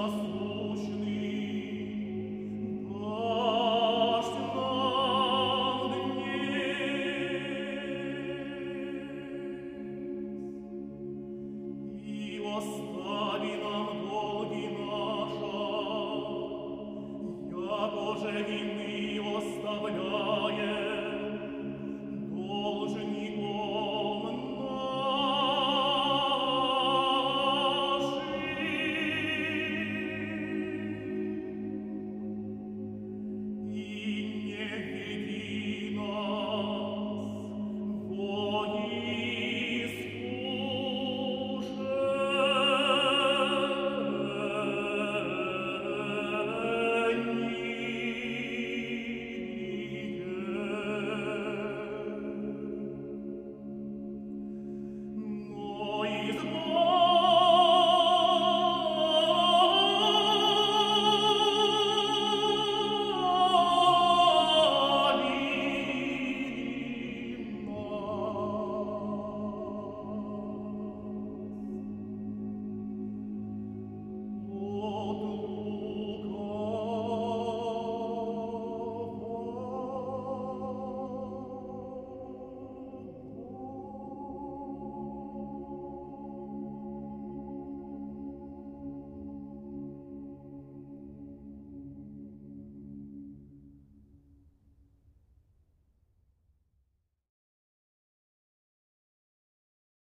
Oh.